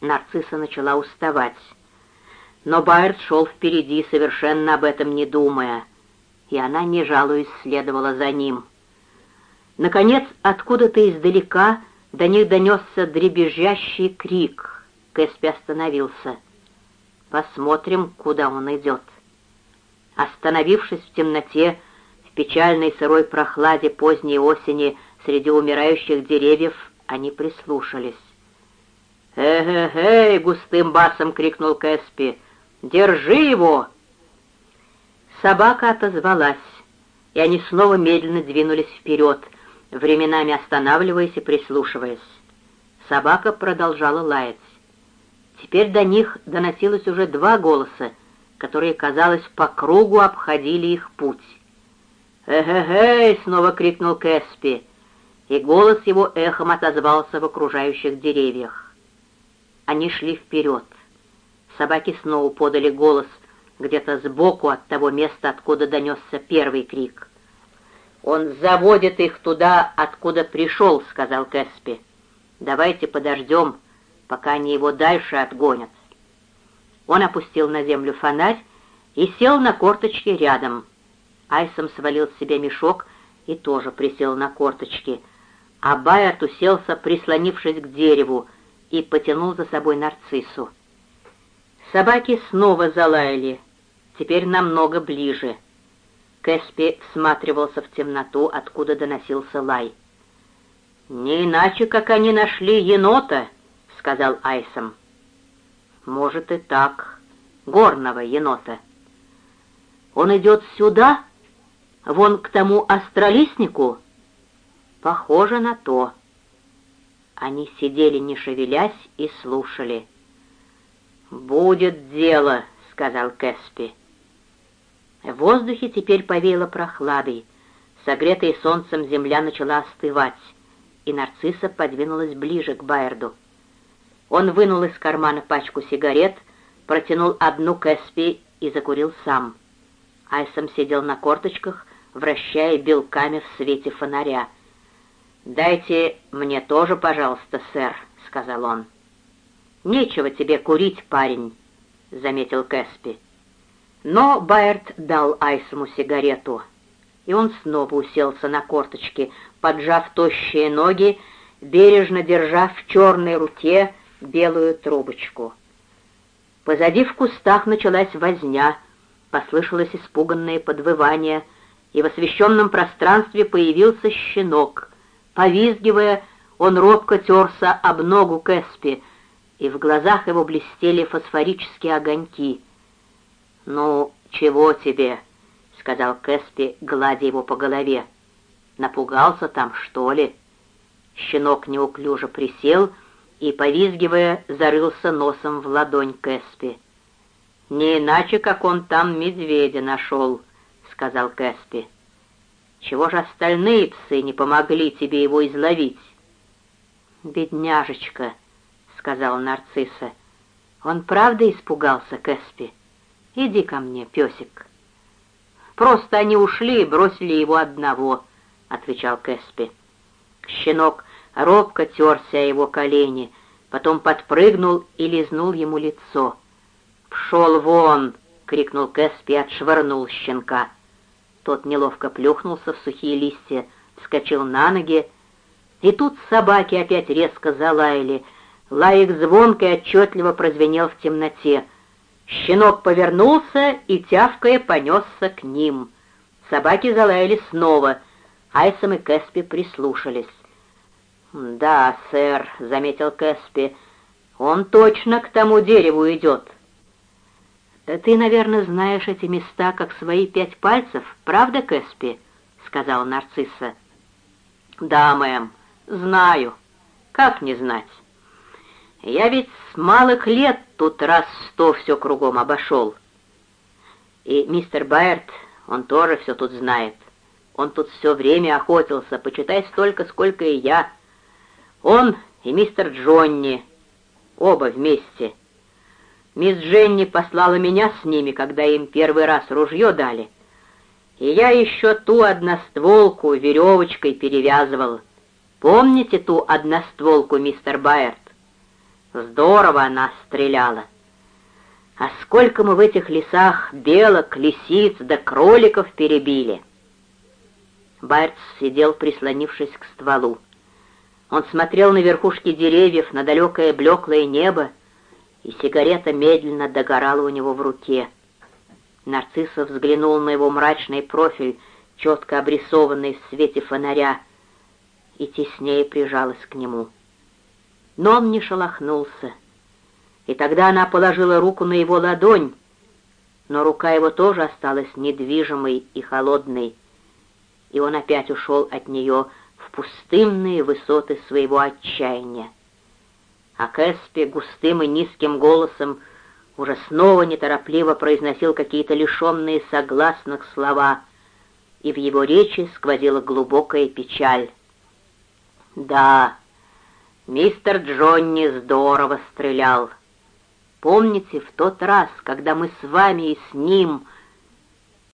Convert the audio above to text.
Нарцисса начала уставать. Но Байерт шел впереди, совершенно об этом не думая, и она, не жалуясь, следовала за ним. Наконец, откуда-то издалека до них донесся дребезжащий крик. Кэспи остановился. «Посмотрим, куда он идет». Остановившись в темноте, в печальной сырой прохладе поздней осени среди умирающих деревьев, они прислушались. «Эй-эй-эй!» — густым басом крикнул Кэспи. «Держи его!» Собака отозвалась, и они снова медленно двинулись вперед, временами останавливаясь и прислушиваясь. Собака продолжала лаять. Теперь до них доносилось уже два голоса, которые, казалось, по кругу обходили их путь. «Эй-эй-эй!» — снова крикнул Кэспи, и голос его эхом отозвался в окружающих деревьях. Они шли вперед. Собаки снова подали голос где-то сбоку от того места, откуда донесся первый крик. «Он заводит их туда, откуда пришел», — сказал Кэспи. «Давайте подождем, пока они его дальше отгонят». Он опустил на землю фонарь и сел на корточки рядом. Айсом свалил с себя мешок и тоже присел на корточки, а Байерт уселся, прислонившись к дереву, и потянул за собой нарциссу. Собаки снова залаяли, теперь намного ближе. Кэспи всматривался в темноту, откуда доносился лай. «Не иначе, как они нашли енота», — сказал Айсом. «Может и так, горного енота». «Он идет сюда? Вон к тому астролистнику?» «Похоже на то». Они сидели, не шевелясь, и слушали. «Будет дело», — сказал Кэспи. В воздухе теперь повеяло прохладой. Согретая солнцем земля начала остывать, и нарцисса подвинулась ближе к Байерду. Он вынул из кармана пачку сигарет, протянул одну Кэспи и закурил сам. Айсом сидел на корточках, вращая белками в свете фонаря — «Дайте мне тоже, пожалуйста, сэр», — сказал он. «Нечего тебе курить, парень», — заметил Кэспи. Но Байерт дал Айсому сигарету, и он снова уселся на корточки, поджав тощие ноги, бережно держа в черной руке белую трубочку. Позади в кустах началась возня, послышалось испуганное подвывание, и в освещенном пространстве появился щенок — Повизгивая, он робко терся об ногу Кэспи, и в глазах его блестели фосфорические огоньки. «Ну, чего тебе?» — сказал Кэспи, гладя его по голове. «Напугался там, что ли?» Щенок неуклюже присел и, повизгивая, зарылся носом в ладонь Кэспи. «Не иначе, как он там медведя нашел», — сказал Кэспи. Чего же остальные псы не помогли тебе его изловить?» «Бедняжечка», — сказала нарцисса, — «он правда испугался, Кэспи? Иди ко мне, песик». «Просто они ушли и бросили его одного», — отвечал Кэспи. Щенок робко терся о его колени, потом подпрыгнул и лизнул ему лицо. «Пшел вон!» — крикнул Кэспи и отшвырнул щенка. Тот неловко плюхнулся в сухие листья, вскочил на ноги, и тут собаки опять резко залаяли. Лай их звонко и отчетливо прозвенел в темноте. Щенок повернулся и, тявкая, понесся к ним. Собаки залаяли снова. Айсом и Кэспи прислушались. «Да, сэр», — заметил Кэспи, — «он точно к тому дереву идет». «Ты, наверное, знаешь эти места как свои пять пальцев, правда, Кэспи?» — сказала нарцисса. «Да, мэм, знаю. Как не знать? Я ведь с малых лет тут раз сто все кругом обошел. И мистер Байерт, он тоже все тут знает. Он тут все время охотился, почитай столько, сколько и я. Он и мистер Джонни, оба вместе — Мисс Дженни послала меня с ними, когда им первый раз ружье дали. И я еще ту одностволку веревочкой перевязывал. Помните ту одностволку, мистер Байерт? Здорово она стреляла. А сколько мы в этих лесах белок, лисиц да кроликов перебили!» Байерц сидел, прислонившись к стволу. Он смотрел на верхушки деревьев, на далекое блеклое небо, и сигарета медленно догорала у него в руке. Нарциссов взглянул на его мрачный профиль, четко обрисованный в свете фонаря, и теснее прижалась к нему. Но он не шелохнулся, и тогда она положила руку на его ладонь, но рука его тоже осталась недвижимой и холодной, и он опять ушел от нее в пустынные высоты своего отчаяния. А Кэспи густым и низким голосом уже снова неторопливо произносил какие-то лишенные согласных слова, и в его речи сквозила глубокая печаль. «Да, мистер Джонни здорово стрелял. Помните, в тот раз, когда мы с вами и с ним...»